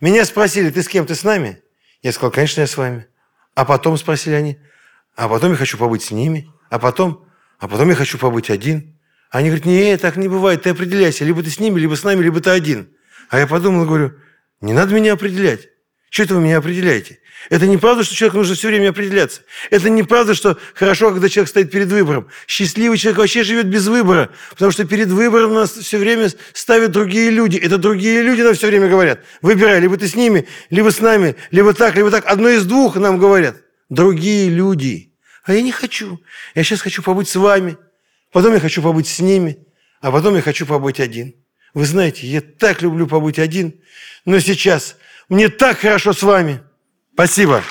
Меня спросили, ты с кем, ты с нами? Я сказал, конечно, я с вами. А потом спросили они, а потом я хочу побыть с ними, а потом, а потом я хочу побыть один. Они говорят, нет, так не бывает, ты определяйся, либо ты с ними, либо с нами, либо ты один. А я подумал и говорю, не надо меня определять. Что это вы меня определяете? Это неправда, что человеку нужно все время определяться. Это неправда, что хорошо, когда человек стоит перед выбором. Счастливый человек вообще живет без выбора, потому что перед выбором нас все время ставят другие люди. Это другие люди нам все время говорят. Выбирай, либо ты с ними, либо с нами, либо так, либо так. Одно из двух нам говорят. Другие люди. А я не хочу. Я сейчас хочу побыть с вами. Потом я хочу побыть с ними. А потом я хочу побыть один. Вы знаете, я так люблю побыть один. Но сейчас мне так хорошо с вами. Спасибо.